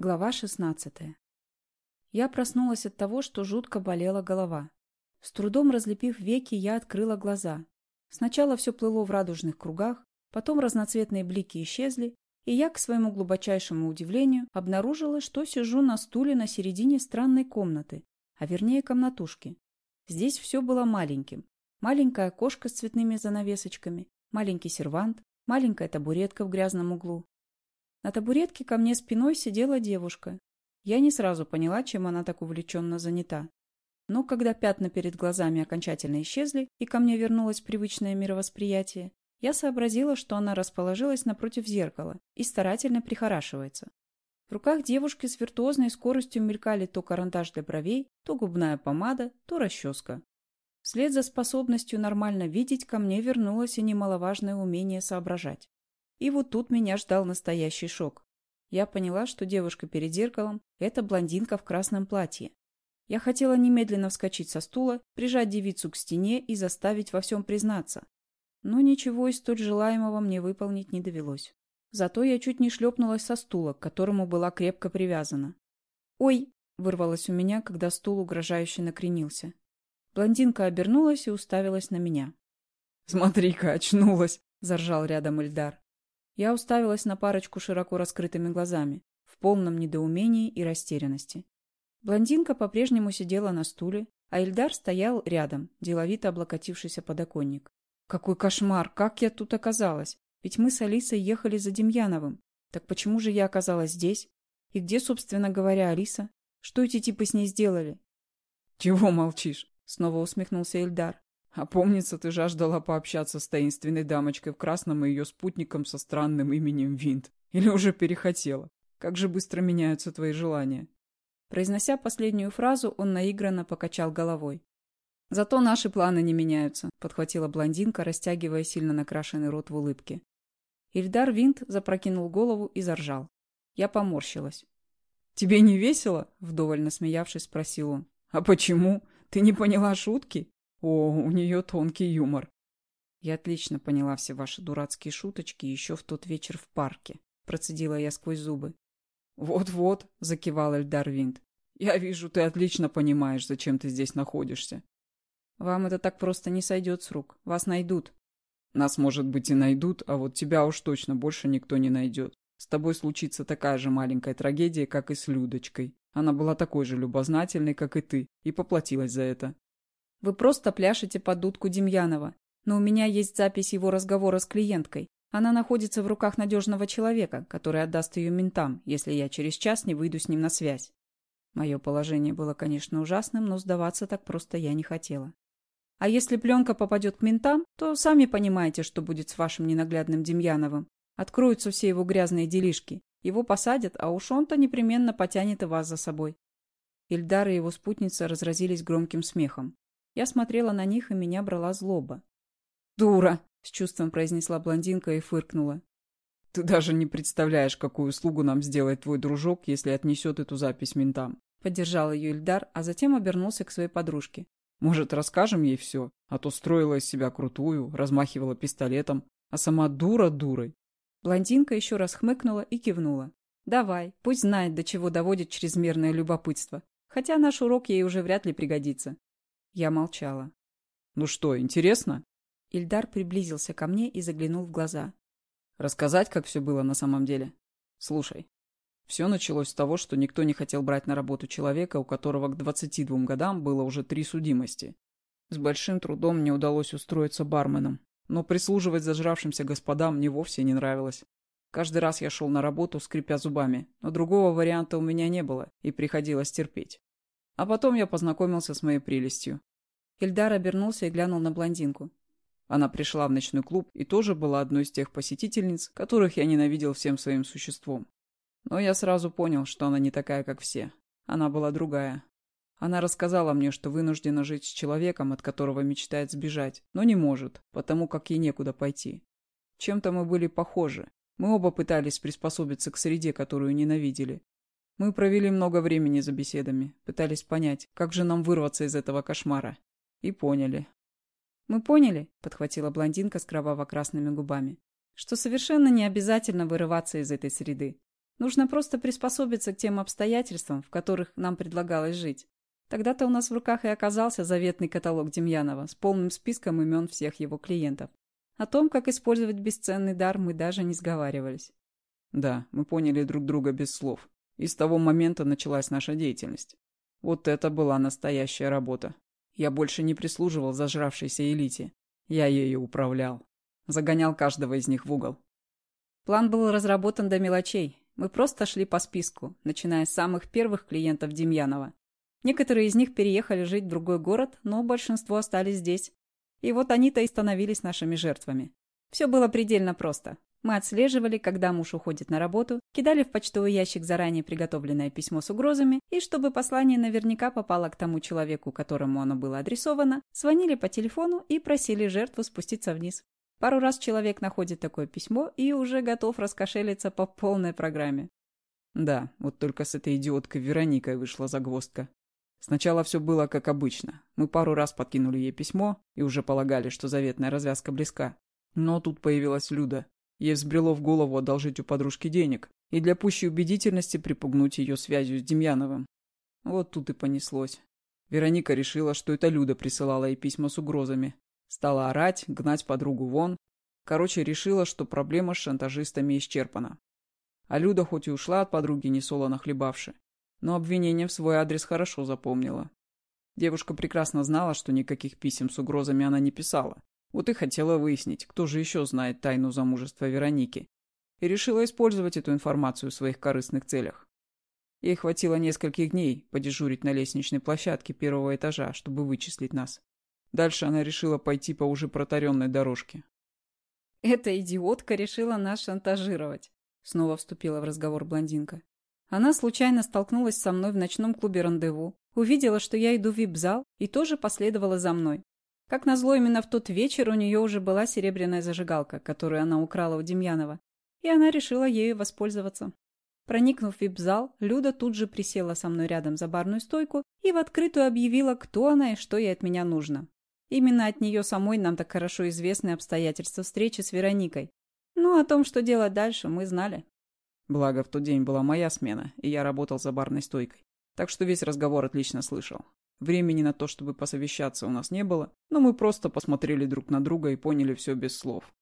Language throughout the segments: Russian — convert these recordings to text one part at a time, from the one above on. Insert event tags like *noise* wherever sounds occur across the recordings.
Глава 16. Я проснулась от того, что жутко болела голова. С трудом разлепив веки, я открыла глаза. Сначала все плыло в радужных кругах, потом разноцветные блики исчезли, и я, к своему глубочайшему удивлению, обнаружила, что сижу на стуле на середине странной комнаты, а вернее комнатушки. Здесь все было маленьким. Маленькое окошко с цветными занавесочками, маленький сервант, маленькая табуретка в грязном углу, на табуретке ко мне спиной сидела девушка. Я не сразу поняла, чем она так увлеченно занята. Но когда пятна перед глазами окончательно исчезли и ко мне вернулось привычное мировосприятие, я сообразила, что она расположилась напротив зеркала и старательно прихорашивается. В руках девушки с виртуозной скоростью мелькали то карандаш для бровей, то губная помада, то расческа. Вслед за способностью нормально видеть ко мне вернулось и немаловажное умение соображать. И вот тут меня ждал настоящий шок. Я поняла, что девушка перед зеркалом – это блондинка в красном платье. Я хотела немедленно вскочить со стула, прижать девицу к стене и заставить во всем признаться. Но ничего из столь желаемого мне выполнить не довелось. Зато я чуть не шлепнулась со стула, к которому была крепко привязана. «Ой!» – вырвалось у меня, когда стул угрожающе накренился. Блондинка обернулась и уставилась на меня. «Смотри-ка, очнулась!» – заржал рядом Эльдар. Я уставилась на парочку широко раскрытыми глазами, в полном недоумении и растерянности. Блондинка по-прежнему сидела на стуле, а Ильдар стоял рядом, деловито облокотившийся подоконник. Какой кошмар! Как я тут оказалась? Ведь мы с Алисой ехали за Демьяновым. Так почему же я оказалась здесь? И где, собственно говоря, Алиса? Что эти типы с ней сделали? Чего молчишь? Снова усмехнулся Ильдар. А помнится, ты жаждала пообщаться с таинственной дамочкой в красном и ее спутником со странным именем Винт. Или уже перехотела? Как же быстро меняются твои желания?» Произнося последнюю фразу, он наигранно покачал головой. «Зато наши планы не меняются», — подхватила блондинка, растягивая сильно накрашенный рот в улыбке. Ильдар Винт запрокинул голову и заржал. Я поморщилась. «Тебе не весело?» — вдоволь насмеявшись, спросил он. «А почему? Ты не поняла шутки?» О, у нее тонкий юмор. Я отлично поняла все ваши дурацкие шуточки еще в тот вечер в парке. Процедила я сквозь зубы. Вот-вот, закивал Эльдар Винт. Я вижу, ты отлично понимаешь, зачем ты здесь находишься. Вам это так просто не сойдет с рук. Вас найдут. Нас, может быть, и найдут, а вот тебя уж точно больше никто не найдет. С тобой случится такая же маленькая трагедия, как и с Людочкой. Она была такой же любознательной, как и ты, и поплатилась за это. Вы просто пляшете под дудку Демьянова. Но у меня есть запись его разговора с клиенткой. Она находится в руках надежного человека, который отдаст ее ментам, если я через час не выйду с ним на связь. Мое положение было, конечно, ужасным, но сдаваться так просто я не хотела. А если пленка попадет к ментам, то сами понимаете, что будет с вашим ненаглядным Демьяновым. Откроются все его грязные делишки. Его посадят, а уж он-то непременно потянет и вас за собой. Ильдар и его спутница разразились громким смехом. Я смотрела на них, и меня брала злоба. «Дура!» — с чувством произнесла блондинка и фыркнула. «Ты даже не представляешь, какую услугу нам сделает твой дружок, если отнесет эту запись ментам». Поддержал ее Ильдар, а затем обернулся к своей подружке. «Может, расскажем ей все? А то строила из себя крутую, размахивала пистолетом, а сама дура дурой». Блондинка еще раз хмыкнула и кивнула. «Давай, пусть знает, до чего доводит чрезмерное любопытство. Хотя наш урок ей уже вряд ли пригодится. Я молчала. «Ну что, интересно?» Ильдар приблизился ко мне и заглянул в глаза. «Рассказать, как все было на самом деле? Слушай, все началось с того, что никто не хотел брать на работу человека, у которого к 22 годам было уже три судимости. С большим трудом мне удалось устроиться барменом, но прислуживать зажравшимся господам мне вовсе не нравилось. Каждый раз я шел на работу, скрипя зубами, но другого варианта у меня не было, и приходилось терпеть. А потом я познакомился с моей прелестью. Ильдар обернулся и глянул на блондинку. Она пришла в ночной клуб и тоже была одной из тех посетительниц, которых я ненавидел всем своим существом. Но я сразу понял, что она не такая, как все. Она была другая. Она рассказала мне, что вынуждена жить с человеком, от которого мечтает сбежать, но не может, потому как ей некуда пойти. Чем-то мы были похожи. Мы оба пытались приспособиться к среде, которую ненавидели, мы провели много времени за беседами, пытались понять, как же нам вырваться из этого кошмара. И поняли. «Мы поняли», — подхватила блондинка с кроваво-красными губами, «что совершенно не обязательно вырываться из этой среды. Нужно просто приспособиться к тем обстоятельствам, в которых нам предлагалось жить. Тогда-то у нас в руках и оказался заветный каталог Демьянова с полным списком имен всех его клиентов. О том, как использовать бесценный дар, мы даже не сговаривались. Да, мы поняли друг друга без слов. И с того момента началась наша деятельность. Вот это была настоящая работа. Я больше не прислуживал зажравшейся элите. Я ею управлял. Загонял каждого из них в угол. План был разработан до мелочей. Мы просто шли по списку, начиная с самых первых клиентов Демьянова. Некоторые из них переехали жить в другой город, но большинство остались здесь. И вот они-то и становились нашими жертвами. Все было предельно просто. Мы отслеживали, когда муж уходит на работу, кидали в почтовый ящик заранее приготовленное письмо с угрозами, и чтобы послание наверняка попало к тому человеку, которому оно было адресовано, звонили по телефону и просили жертву спуститься вниз. Пару раз человек находит такое письмо и уже готов раскошелиться по полной программе. Да, вот только с этой идиоткой Вероникой вышла загвоздка. Сначала все было как обычно. Мы пару раз подкинули ей письмо и уже полагали, что заветная развязка близка. Но тут появилась Люда. Ей взбрело в голову одолжить у подружки денег и для пущей убедительности припугнуть ее связью с Демьяновым. Вот тут и понеслось. Вероника решила, что это Люда присылала ей письма с угрозами, Стала орать, гнать подругу вон. Короче, решила, что проблема с шантажистами исчерпана. А Люда хоть и ушла от подруги, не солоно хлебавши, но обвинение в свой адрес хорошо запомнила. Девушка прекрасно знала, что никаких писем с угрозами она не писала. Вот и хотела выяснить, кто же еще знает тайну замужества Вероники. И решила использовать эту информацию в своих корыстных целях. Ей хватило нескольких дней подежурить на лестничной площадке первого этажа, чтобы вычислить нас. Дальше она решила пойти по уже протаренной дорожке. «Эта идиотка решила нас шантажировать», — снова вступила в разговор блондинка. Она случайно столкнулась со мной в ночном клубе «Рандеву», увидела, что я иду в вип-зал, и тоже последовала за мной. Как назло, именно в тот вечер у нее уже была серебряная зажигалка, которую она украла у Демьянова, и она решила ею воспользоваться. Проникнув в вип-зал, Люда тут же присела со мной рядом за барную стойку и в открытую объявила, кто она и что ей от меня нужно. Именно от нее самой нам так хорошо известны обстоятельства встречи с Вероникой. Ну, о том, что делать дальше, мы знали. Благо, в тот день была моя смена, и я работал за барной стойкой. Так что весь разговор отлично слышал. Времени на то, чтобы посовещаться, у нас не было, но мы просто посмотрели друг на друга и поняли все без слов.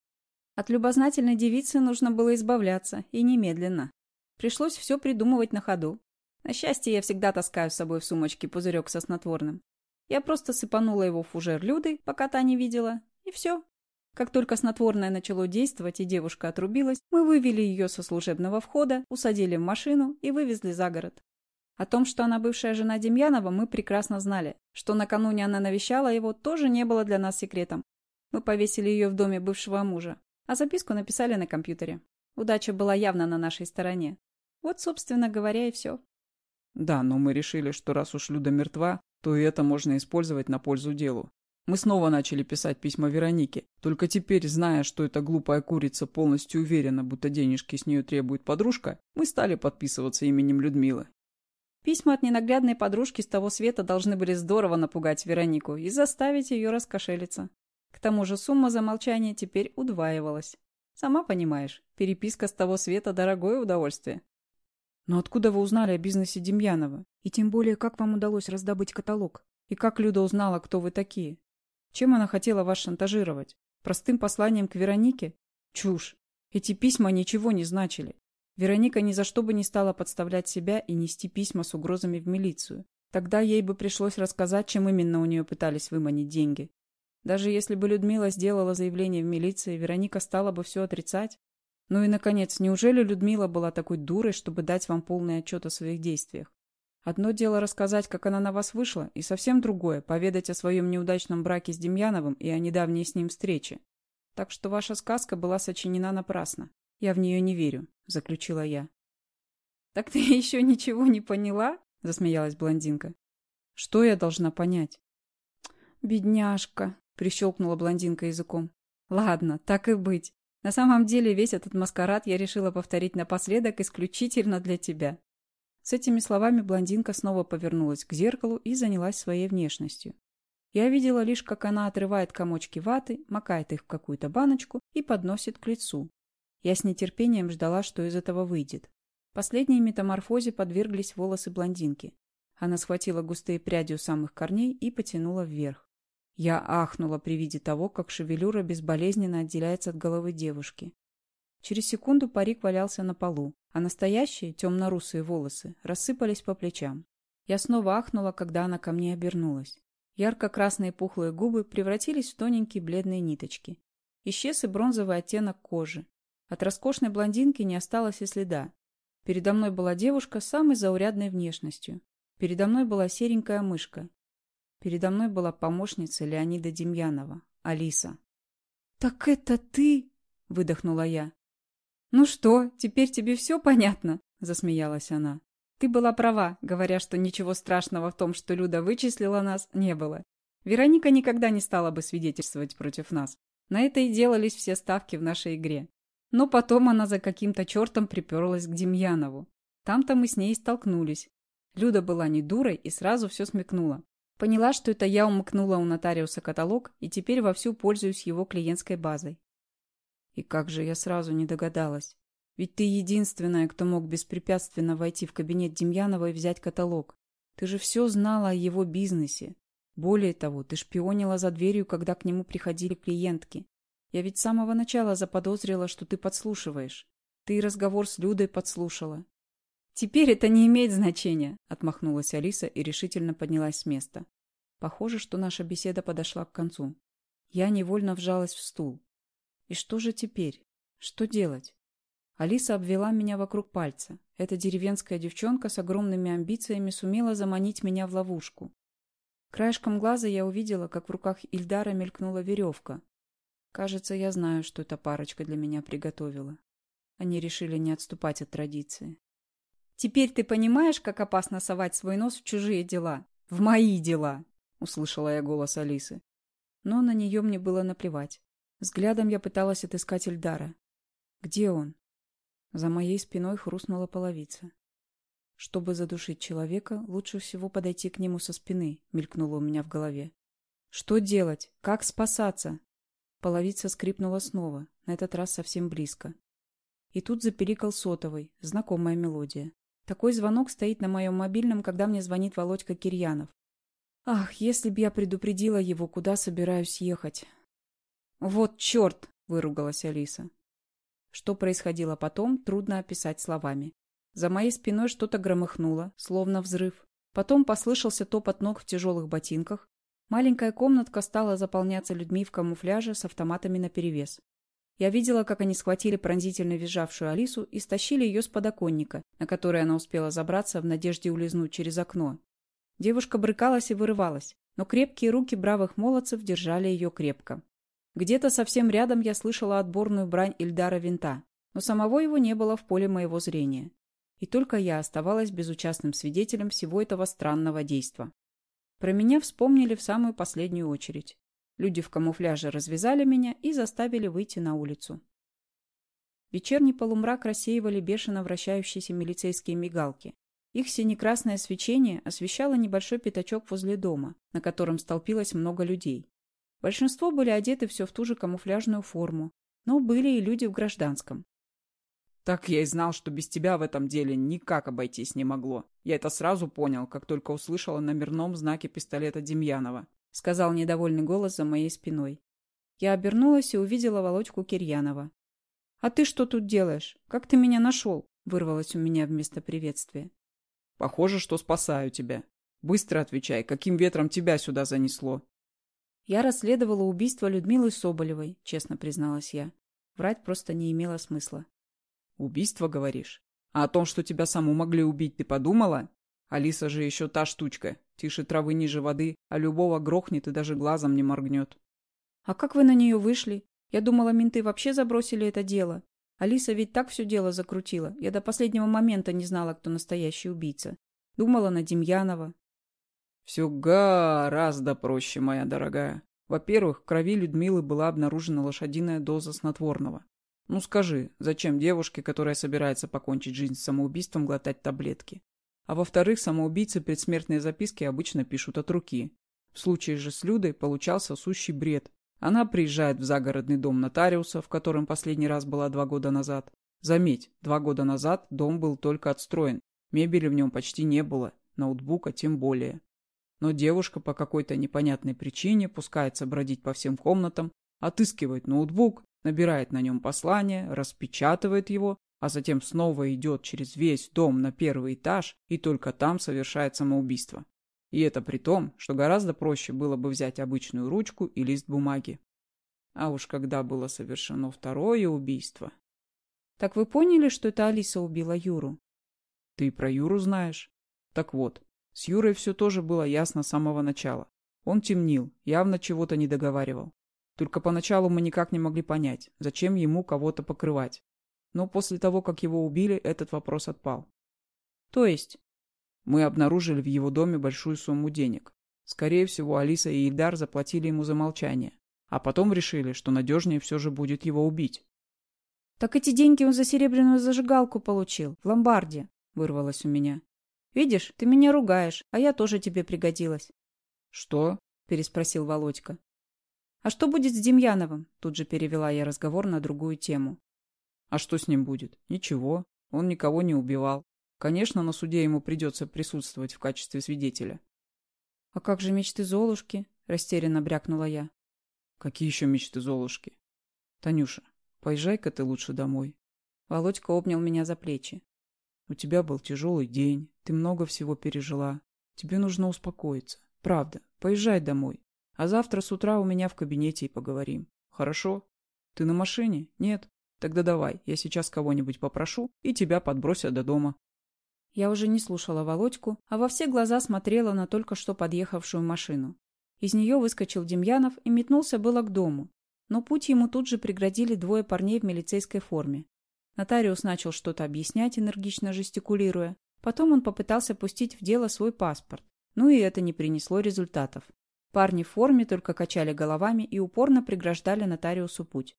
От любознательной девицы нужно было избавляться, и немедленно. Пришлось все придумывать на ходу. На счастье, я всегда таскаю с собой в сумочке пузырек со снотворным. Я просто сыпанула его в фужер Люды, пока та не видела, и все. Как только снотворное начало действовать и девушка отрубилась, мы вывели ее со служебного входа, усадили в машину и вывезли за город. О том, что она бывшая жена Демьянова, мы прекрасно знали. Что накануне она навещала его, тоже не было для нас секретом. Мы повесили ее в доме бывшего мужа, а записку написали на компьютере. Удача была явно на нашей стороне. Вот, собственно говоря, и все. Да, но мы решили, что раз уж Люда мертва, то и это можно использовать на пользу делу. Мы снова начали писать письма Веронике, только теперь, зная, что эта глупая курица полностью уверена, будто денежки с нее требует подружка, мы стали подписываться именем Людмилы. Письма от ненаглядной подружки с того света должны были здорово напугать Веронику и заставить ее раскошелиться. К тому же сумма за молчание теперь удваивалась. Сама понимаешь, переписка с того света – дорогое удовольствие. Но откуда вы узнали о бизнесе Демьянова? И тем более, как вам удалось раздобыть каталог? И как Люда узнала, кто вы такие? Чем она хотела вас шантажировать? Простым посланием к Веронике? Чушь. Эти письма ничего не значили. Вероника ни за что бы не стала подставлять себя и нести письма с угрозами в милицию. Тогда ей бы пришлось рассказать, чем именно у нее пытались выманить деньги. Даже если бы Людмила сделала заявление в милиции, Вероника стала бы все отрицать. Ну и, наконец, неужели Людмила была такой дурой, чтобы дать вам полный отчет о своих действиях? Одно дело рассказать, как она на вас вышла, и совсем другое – поведать о своем неудачном браке с Демьяновым и о недавней с ним встрече. Так что ваша сказка была сочинена напрасно. Я в нее не верю, – заключила я. «Так ты *laughs* еще ничего не поняла?» – засмеялась блондинка. «Что я должна понять?» «Бедняжка», – прищелкнула блондинка языком. «Ладно, так и быть. На самом деле весь этот маскарад я решила повторить напоследок исключительно для тебя. С этими словами блондинка снова повернулась к зеркалу и занялась своей внешностью. Я видела лишь, как она отрывает комочки ваты, макает их в какую-то баночку и подносит к лицу. Я с нетерпением ждала, что из этого выйдет. Последней метаморфозе подверглись волосы блондинки. Она схватила густые пряди у самых корней и потянула вверх. Я ахнула при виде того, как шевелюра безболезненно отделяется от головы девушки. Через секунду парик валялся на полу, а настоящие темно-русые волосы рассыпались по плечам. Я снова ахнула, когда она ко мне обернулась. Ярко-красные пухлые губы превратились в тоненькие бледные ниточки. Исчез и бронзовый оттенок кожи. От роскошной блондинки не осталось и следа. Передо мной была девушка с самой заурядной внешностью. Передо мной была серенькая мышка. Передо мной была помощница Леонида Демьянова, Алиса. «Так это ты?» — выдохнула я. «Ну что, теперь тебе все понятно?» — засмеялась она. «Ты была права, говоря, что ничего страшного в том, что Люда вычислила нас, не было. Вероника никогда не стала бы свидетельствовать против нас. На это и делались все ставки в нашей игре. Но потом она за каким-то чертом приперлась к Демьянову. Там-то мы с ней столкнулись. Люда была не дурой и сразу все смекнула. Поняла, что это я умыкнула у нотариуса каталог и теперь вовсю пользуюсь его клиентской базой. И как же я сразу не догадалась. Ведь ты единственная, кто мог беспрепятственно войти в кабинет Демьянова и взять каталог. Ты же все знала о его бизнесе. Более того, ты шпионила за дверью, когда к нему приходили клиентки. Я ведь с самого начала заподозрила, что ты подслушиваешь. Ты разговор с Людой подслушала. Теперь это не имеет значения, отмахнулась Алиса и решительно поднялась с места. Похоже, что наша беседа подошла к концу. Я невольно вжалась в стул. И что же теперь? Что делать? Алиса обвела меня вокруг пальца. Эта деревенская девчонка с огромными амбициями сумела заманить меня в ловушку. Краешком глаза я увидела, как в руках Ильдара мелькнула веревка. Кажется, я знаю, что эта парочка для меня приготовила. Они решили не отступать от традиции. «Теперь ты понимаешь, как опасно совать свой нос в чужие дела? В мои дела!» — услышала я голос Алисы. Но на нее мне было наплевать. Взглядом я пыталась отыскать Эльдара. Где он? За моей спиной хрустнула половица. Чтобы задушить человека, лучше всего подойти к нему со спины, мелькнуло у меня в голове. Что делать? Как спасаться? Половица скрипнула снова, на этот раз совсем близко. И тут запеликал сотовый, знакомая мелодия. Такой звонок стоит на моем мобильном, когда мне звонит Володька Кирьянов. Ах, если б я предупредила его, куда собираюсь ехать. «Вот черт!» — выругалась Алиса. Что происходило потом, трудно описать словами. За моей спиной что-то громыхнуло, словно взрыв. Потом послышался топот ног в тяжелых ботинках. Маленькая комнатка стала заполняться людьми в камуфляже с автоматами наперевес. Я видела, как они схватили пронзительно визжавшую Алису и стащили ее с подоконника, на который она успела забраться в надежде улизнуть через окно. Девушка брыкалась и вырывалась, но крепкие руки бравых молодцев держали ее крепко. Где-то совсем рядом я слышала отборную брань Ильдара Винта, но самого его не было в поле моего зрения. И только я оставалась безучастным свидетелем всего этого странного действа. Про меня вспомнили в самую последнюю очередь. Люди в камуфляже развязали меня и заставили выйти на улицу. Вечерний полумрак рассеивали бешено вращающиеся милицейские мигалки. Их синекрасное свечение освещало небольшой пятачок возле дома, на котором столпилось много людей. Большинство были одеты все в ту же камуфляжную форму, но были и люди в гражданском. Так я и знал, что без тебя в этом деле никак обойтись не могло. Я это сразу понял, как только услышал о номерном знаке пистолета Демьянова. Сказал недовольный голос за моей спиной. Я обернулась и увидела Володьку Кирьянова. «А ты что тут делаешь? Как ты меня нашел?» Вырвалось у меня вместо приветствия. «Похоже, что спасаю тебя. Быстро отвечай, каким ветром тебя сюда занесло?» Я расследовала убийство Людмилы Соболевой, честно призналась я. Врать просто не имело смысла. Убийство, говоришь? А о том, что тебя саму могли убить, ты подумала? Алиса же еще та штучка. Тише травы ниже воды, а любого грохнет и даже глазом не моргнет. А как вы на нее вышли? Я думала, менты вообще забросили это дело. Алиса ведь так все дело закрутила. Я до последнего момента не знала, кто настоящий убийца. Думала на Демьянова. Все гораздо проще, моя дорогая. Во-первых, в крови Людмилы была обнаружена лошадиная доза снотворного. Ну скажи, зачем девушке, которая собирается покончить жизнь самоубийством, глотать таблетки? А во-вторых, самоубийцы предсмертные записки обычно пишут от руки. В случае же с Людой получался сущий бред. Она приезжает в загородный дом нотариуса, в котором последний раз была два года назад, Заметь, два года назад дом был только отстроен, мебели в нем почти не было, ноутбука тем более. Но девушка по какой-то непонятной причине пускается бродить по всем комнатам, отыскивает ноутбук, набирает на нем послание, распечатывает его, а затем снова идет через весь дом на первый этаж и только там совершает самоубийство. И это при том, что гораздо проще было бы взять обычную ручку и лист бумаги. А уж когда было совершено второе убийство... Так вы поняли, что это Алиса убила Юру? Ты про Юру знаешь? Так вот, с Юрой все тоже было ясно с самого начала. Он темнил, явно чего-то не договаривал. Только поначалу мы никак не могли понять, зачем ему кого-то покрывать. Но после того, как его убили, этот вопрос отпал. То есть? Мы обнаружили в его доме большую сумму денег. Скорее всего, Алиса и Ильдар заплатили ему за молчание. А потом решили, что надежнее все же будет его убить. «Так эти деньги он за серебряную зажигалку получил, в ломбарде», — вырвалось у меня. «Видишь, ты меня ругаешь, а я тоже тебе пригодилась». «Что?» — переспросил Володька. «А что будет с Демьяновым?» — тут же перевела я разговор на другую тему. «А что с ним будет? Ничего. Он никого не убивал. Конечно, на суде ему придется присутствовать в качестве свидетеля». «А как же мечты Золушки?» — растерянно брякнула я. «Какие еще мечты Золушки?» «Танюша, поезжай-ка ты лучше домой». Володька обнял меня за плечи. «У тебя был тяжелый день, ты много всего пережила. Тебе нужно успокоиться. Правда, поезжай домой. А завтра с утра у меня в кабинете и поговорим. Хорошо? Ты на машине? Нет? Тогда давай, я сейчас кого-нибудь попрошу, и тебя подбросят до дома». Я уже не слушала Володьку, а во все глаза смотрела на только что подъехавшую машину. Из нее выскочил Демьянов и метнулся было к дому. Но путь ему тут же преградили двое парней в милицейской форме. Нотариус начал что-то объяснять, энергично жестикулируя. Потом он попытался пустить в дело свой паспорт. Ну и это не принесло результатов. Парни в форме только качали головами и упорно преграждали нотариусу путь.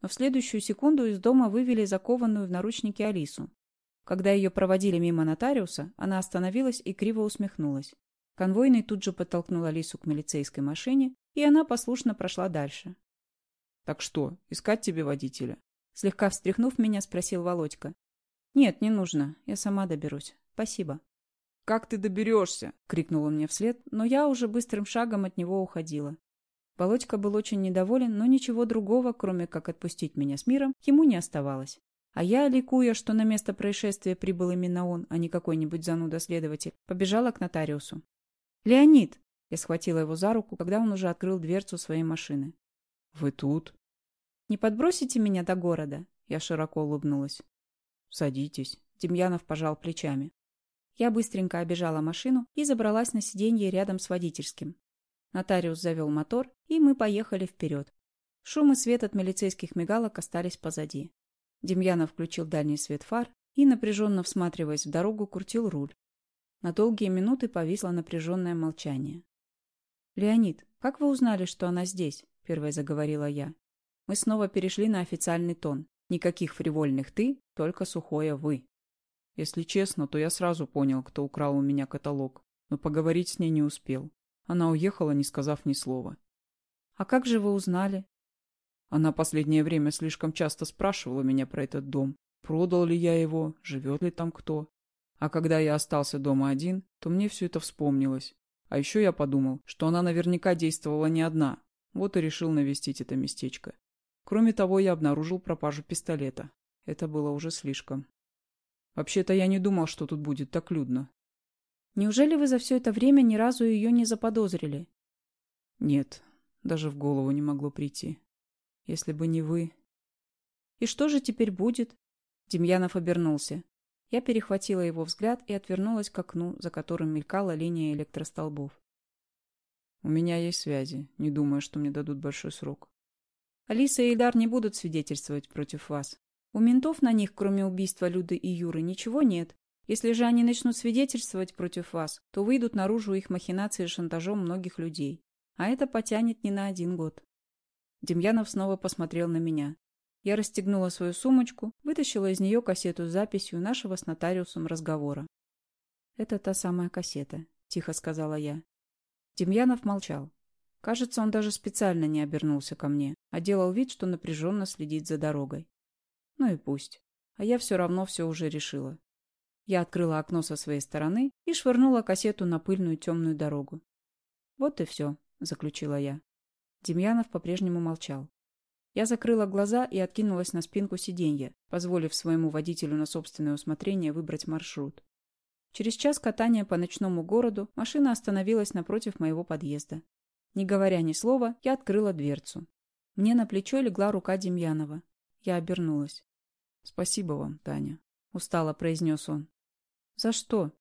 Но в следующую секунду из дома вывели закованную в наручники Алису. Когда ее проводили мимо нотариуса, она остановилась и криво усмехнулась. Конвойный тут же подтолкнул Алису к милицейской машине, и она послушно прошла дальше. «Так что, искать тебе водителя?» Слегка встряхнув меня, спросил Володька. «Нет, не нужно. Я сама доберусь. Спасибо». «Как ты доберешься?» — крикнул он мне вслед, но я уже быстрым шагом от него уходила. Володька был очень недоволен, но ничего другого, кроме как отпустить меня с миром, ему не оставалось. А я, ликуя, что на место происшествия прибыл именно он, а не какой-нибудь зануда-следователь, побежала к нотариусу. «Леонид!» — я схватила его за руку, когда он уже открыл дверцу своей машины. «Вы тут?» «Не подбросите меня до города?» Я широко улыбнулась. «Садитесь». Демьянов пожал плечами. Я быстренько обежала машину и забралась на сиденье рядом с водительским. Нотариус завел мотор, и мы поехали вперед. Шум и свет от милицейских мигалок остались позади. Демьянов включил дальний свет фар и, напряженно всматриваясь в дорогу, крутил руль. На долгие минуты повисло напряженное молчание. «Леонид, как вы узнали, что она здесь?» – первой заговорила я. Мы снова перешли на официальный тон. Никаких фривольных «ты», только сухое «вы». Если честно, то я сразу понял, кто украл у меня каталог, но поговорить с ней не успел. Она уехала, не сказав ни слова. «А как же вы узнали?» Она последнее время слишком часто спрашивала меня про этот дом. Продал ли я его, живет ли там кто. А когда я остался дома один, то мне все это вспомнилось. А еще я подумал, что она наверняка действовала не одна. Вот и решил навестить это местечко. Кроме того, я обнаружил пропажу пистолета. Это было уже слишком. Вообще-то я не думал, что тут будет так людно. Неужели вы за все это время ни разу ее не заподозрили? Нет, даже в голову не могло прийти. Если бы не вы... И что же теперь будет? Демьянов обернулся. Я перехватила его взгляд и отвернулась к окну, за которым мелькала линия электростолбов. У меня есть связи. Не думаю, что мне дадут большой срок. Алиса и Ильдар не будут свидетельствовать против вас. У ментов на них, кроме убийства Люды и Юры, ничего нет. Если же они начнут свидетельствовать против вас, то выйдут наружу их махинации с шантажом многих людей. А это потянет не на один год. Демьянов снова посмотрел на меня. Я расстегнула свою сумочку, вытащила из нее кассету с записью нашего с нотариусом разговора. «Это та самая кассета», — тихо сказала я. Демьянов молчал. Кажется, он даже специально не обернулся ко мне, а делал вид, что напряженно следит за дорогой. Ну и пусть. а я все равно все уже решила. Я открыла окно со своей стороны и швырнула кассету на пыльную темную дорогу. «Вот и все», — заключила я. Демьянов по-прежнему молчал. Я закрыла глаза и откинулась на спинку сиденья, позволив своему водителю на собственное усмотрение выбрать маршрут. Через час катания по ночному городу машина остановилась напротив моего подъезда. Не говоря ни слова, я открыла дверцу. Мне на плечо легла рука Демьянова. Я обернулась. «Спасибо вам, Таня», — устало произнес он. «За что?»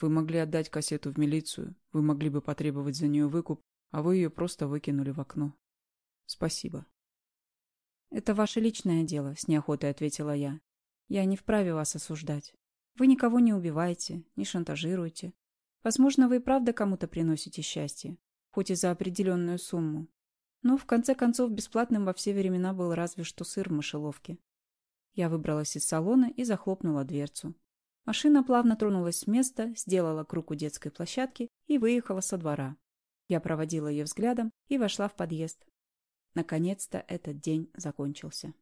«Вы могли отдать кассету в милицию, вы могли бы потребовать за нее выкуп, а вы ее просто выкинули в окно. Спасибо». «Это ваше личное дело», — с неохотой ответила я. «Я не вправе вас осуждать. Вы никого не убиваете, не шантажируете. Возможно, вы и правда кому-то приносите счастье, хоть и за определенную сумму. Но, в конце концов, бесплатным во все времена был разве что сыр в мышеловке. Я выбралась из салона и захлопнула дверцу. Машина плавно тронулась с места, сделала круг у детской площадки и выехала со двора. Я проводила ее взглядом и вошла в подъезд. Наконец-то этот день закончился.